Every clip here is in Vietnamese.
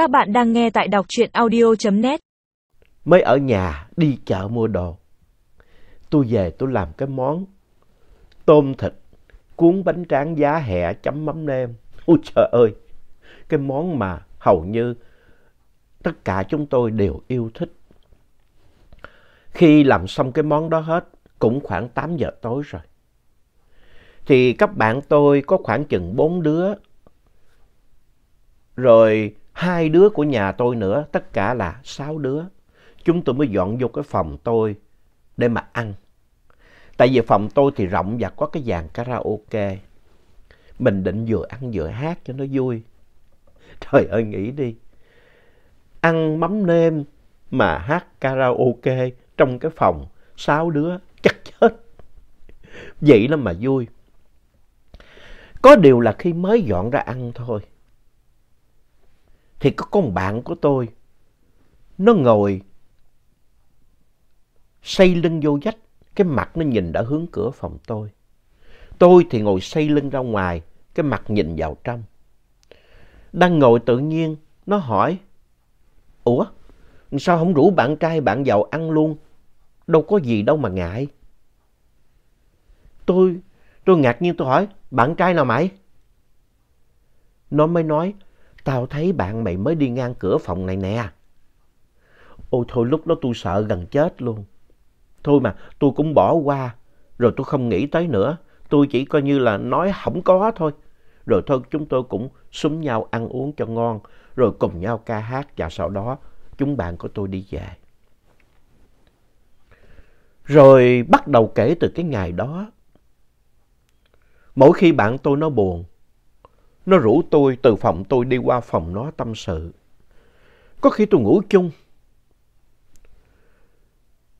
Các bạn đang nghe tại đọc truyện audio.net. Mới ở nhà đi chợ mua đồ. Tôi về tôi làm cái món tôm thịt cuốn bánh tráng giá hẹ chấm mắm nêm. Ôi trời ơi! Cái món mà hầu như tất cả chúng tôi đều yêu thích. Khi làm xong cái món đó hết, cũng khoảng 8 giờ tối rồi. Thì các bạn tôi có khoảng chừng 4 đứa. Rồi hai đứa của nhà tôi nữa, tất cả là sáu đứa. Chúng tôi mới dọn vô cái phòng tôi để mà ăn. Tại vì phòng tôi thì rộng và có cái dàn karaoke. Mình định vừa ăn vừa hát cho nó vui. Trời ơi nghĩ đi. Ăn mắm nêm mà hát karaoke trong cái phòng sáu đứa chắc chết. Vậy đó mà vui. Có điều là khi mới dọn ra ăn thôi. Thì có con bạn của tôi. Nó ngồi xây lưng vô vách. Cái mặt nó nhìn đã hướng cửa phòng tôi. Tôi thì ngồi xây lưng ra ngoài. Cái mặt nhìn vào trong. Đang ngồi tự nhiên. Nó hỏi. Ủa? Sao không rủ bạn trai bạn giàu ăn luôn? Đâu có gì đâu mà ngại. Tôi, tôi ngạc nhiên tôi hỏi, bạn trai nào mày? Nó mới nói, tao thấy bạn mày mới đi ngang cửa phòng này nè. Ôi thôi lúc đó tôi sợ gần chết luôn. Thôi mà tôi cũng bỏ qua, rồi tôi không nghĩ tới nữa. Tôi chỉ coi như là nói không có thôi. Rồi thôi chúng tôi cũng súng nhau ăn uống cho ngon, rồi cùng nhau ca hát và sau đó chúng bạn của tôi đi về. Rồi bắt đầu kể từ cái ngày đó. Mỗi khi bạn tôi nó buồn, nó rủ tôi từ phòng tôi đi qua phòng nó tâm sự. Có khi tôi ngủ chung.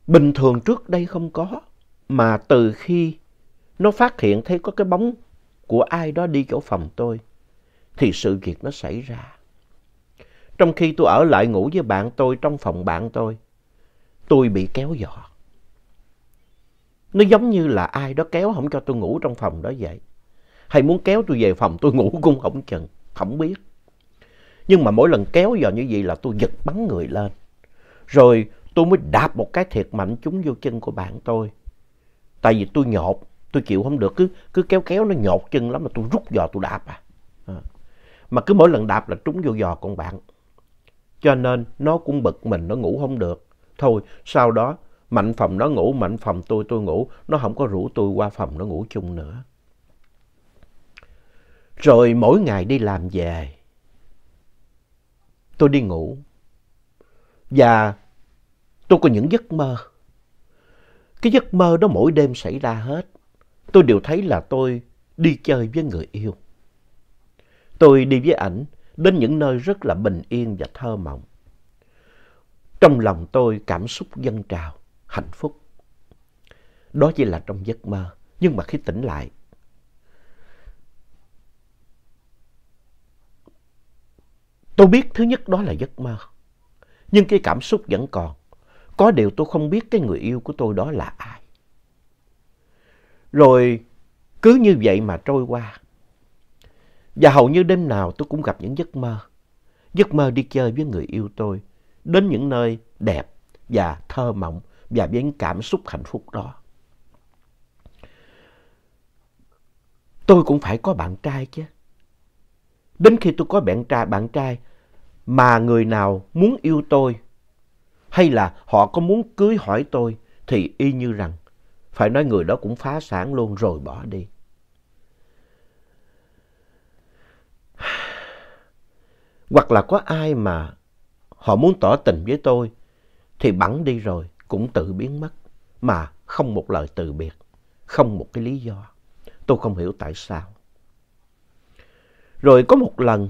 Bình thường trước đây không có, mà từ khi nó phát hiện thấy có cái bóng của ai đó đi chỗ phòng tôi, thì sự việc nó xảy ra. Trong khi tôi ở lại ngủ với bạn tôi trong phòng bạn tôi, tôi bị kéo dọa, Nó giống như là ai đó kéo không cho tôi ngủ trong phòng đó vậy. Hay muốn kéo tôi về phòng tôi ngủ cũng không chừng, không biết. Nhưng mà mỗi lần kéo vào như vậy là tôi giật bắn người lên. Rồi tôi mới đạp một cái thiệt mạnh trúng vô chân của bạn tôi. Tại vì tôi nhột, tôi chịu không được, cứ, cứ kéo kéo nó nhột chân lắm mà tôi rút giò tôi đạp à. à. Mà cứ mỗi lần đạp là trúng vô giò con bạn. Cho nên nó cũng bực mình, nó ngủ không được. Thôi, sau đó Mạnh phòng nó ngủ, mạnh phòng tôi tôi ngủ. Nó không có rủ tôi qua phòng nó ngủ chung nữa. Rồi mỗi ngày đi làm về, tôi đi ngủ. Và tôi có những giấc mơ. Cái giấc mơ đó mỗi đêm xảy ra hết. Tôi đều thấy là tôi đi chơi với người yêu. Tôi đi với ảnh đến những nơi rất là bình yên và thơ mộng. Trong lòng tôi cảm xúc dâng trào hạnh phúc. Đó chỉ là trong giấc mơ. Nhưng mà khi tỉnh lại, tôi biết thứ nhất đó là giấc mơ. Nhưng cái cảm xúc vẫn còn. Có điều tôi không biết cái người yêu của tôi đó là ai. Rồi cứ như vậy mà trôi qua. Và hầu như đêm nào tôi cũng gặp những giấc mơ. Giấc mơ đi chơi với người yêu tôi. Đến những nơi đẹp và thơ mộng và với những cảm xúc hạnh phúc đó. Tôi cũng phải có bạn trai chứ. Đến khi tôi có bạn trai, bạn trai mà người nào muốn yêu tôi hay là họ có muốn cưới hỏi tôi thì y như rằng phải nói người đó cũng phá sản luôn rồi bỏ đi. Hoặc là có ai mà họ muốn tỏ tình với tôi thì bắn đi rồi cũng tự biến mất mà không một lời từ biệt, không một cái lý do. Tôi không hiểu tại sao. Rồi có một lần,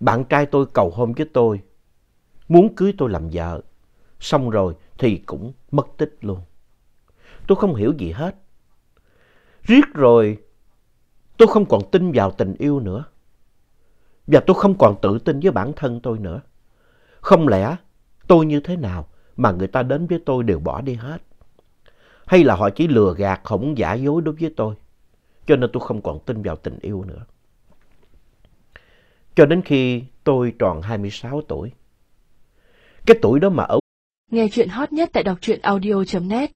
bạn trai tôi cầu hôn với tôi, muốn cưới tôi làm vợ, xong rồi thì cũng mất tích luôn. Tôi không hiểu gì hết. Riết rồi, tôi không còn tin vào tình yêu nữa. Và tôi không còn tự tin với bản thân tôi nữa. Không lẽ tôi như thế nào mà người ta đến với tôi đều bỏ đi hết. Hay là họ chỉ lừa gạt, không muốn giả dối đối với tôi. Cho nên tôi không còn tin vào tình yêu nữa cho đến khi tôi tròn 26 tuổi. Cái tuổi đó mà ở Nghe chuyện hot nhất tại đọc truyện audio.net